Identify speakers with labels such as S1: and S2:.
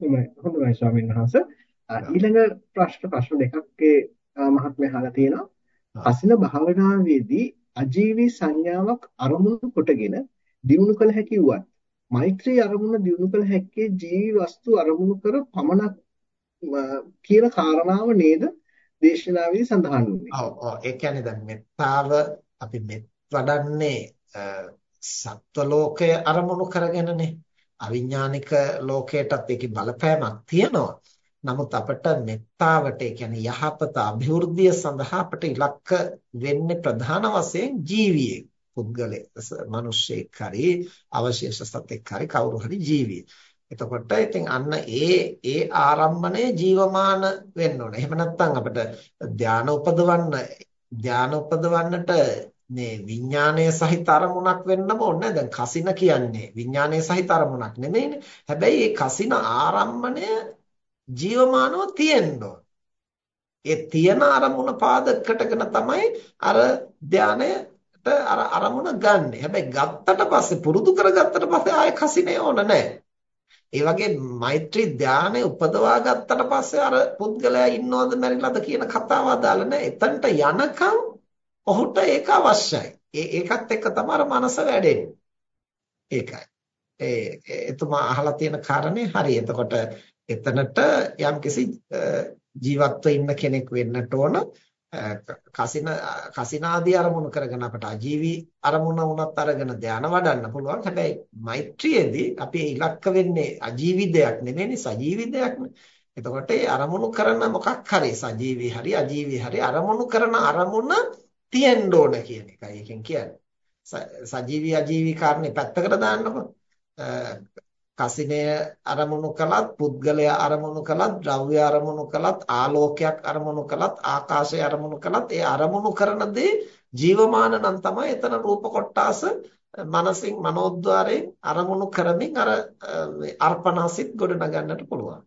S1: හොඳයි හොඳයි ස්වාමීන් වහන්සේ. ඊළඟ ප්‍රශ්න ප්‍රශ්න දෙකක්ගේ මහත්මයා අහලා තියෙනවා. අසින භාවනාවේදී අජීවී සංඥාවක් අරමුණු කොටගෙන දිනු කළ හැකි වුවත් මෛත්‍රී අරමුණ දිනු කළ හැක්කේ ජීවි වස්තු අරමුණු කර පමණක් කියන කාරණාව නේද දේශනාවේදී සඳහන් වුනේ.
S2: ඔව් ඔව් ඒ කියන්නේ දැන් මෙත්තාව අපි මෙත් වඩන්නේ සත්ව ලෝකය අරමුණු කරගෙනනේ. අවිඥානික ලෝකයටත් ඒකේ බලපෑමක් තියෙනවා. නමුත් අපිට මෙත්තාවට ඒ කියන්නේ යහපත અભිවෘද්ධිය සඳහා අපිට ඉලක්ක වෙන්නේ ප්‍රධාන වශයෙන් ජීවියෙක් පුද්ගලයෙක් මිනිස්සෙක් හරි අවශේෂ සතෙක් හරි කවුරු හරි ජීවියෙක්. එතකොට ඉතින් අන්න ඒ ඒ ආරම්භණය ජීවමාන වෙන්න ඕනේ. එහෙම නැත්නම් අපිට ධානය උපදවන්න ධානය උපදවන්නට මේ විඥානයේ සහිත අරමුණක් වෙන්නම ඕනේ දැන් කසින කියන්නේ විඥානයේ සහිත අරමුණක් නෙමෙයිනේ. හැබැයි මේ කසින ආරම්මණය ජීවමානව තියෙන්න ඒ තියෙන අරමුණ පාදකටගෙන තමයි අර ධානයට අර අරමුණ ගන්නෙ. හැබැයි ගත්තට පස්සේ පුරුදු කරගත්තට පස්සේ ආයෙ කසිනේ ඕන නැහැ ඒ වගේ මෛත්‍රී ධානය උපදවා ගත්තට පස්සේ අර පුද්ගලයා ඉන්නවද මැරිලාද කියන කතාව අදාළ නැහැ එතනට යනකම් ඔහුට ඒක අවශ්‍යයි. ඒ ඒකත් එක්ක තමයි මනස වැඩෙන්නේ. ඒකයි. ඒ එතුමා අහලා තියෙන කාරණේ හරි. එතකොට එතනට යම්කිසි ජීවත්ව ඉන්න කෙනෙක් වෙන්නට ඕන කසින කසිනාදී අරමුණු කරගෙන අපට අජීවී අරමුණ වුණත් අරගෙන ධානය වඩන්න පුළුවන්. හැබැයි මෛත්‍රියේදී අපි ඉලක්ක වෙන්නේ අජීවී දෙයක් නෙමෙයි සජීවී දෙයක්නේ. එතකොට ඒ අරමුණු කරන මොකක් හරි සජීවී හරි අජීවී හරි අරමුණු කරන අරමුණ තියෙන්න ඕන කියන එකයි එකෙන් කියන්නේ. සජීවී අජීවී කාරණේ පැත්තකට දාන්නකො. කසිනය අරමුණු කළත්, පුද්ගලයා අරමුණු කළත්, ද්‍රව්‍ය අරමුණු කළත්, ආලෝකයක් අරමුණු කළත්, ආකාශය අරමුණු කළත්, ඒ අරමුණු කරන දේ ජීවමාන නම් තමයි එතන රූප කොටාස මනසින් මනෝද්වාරයෙන් අරමුණු කරමින් අර අර්පණාසිත ගොඩ නගන්නට පුළුවන්.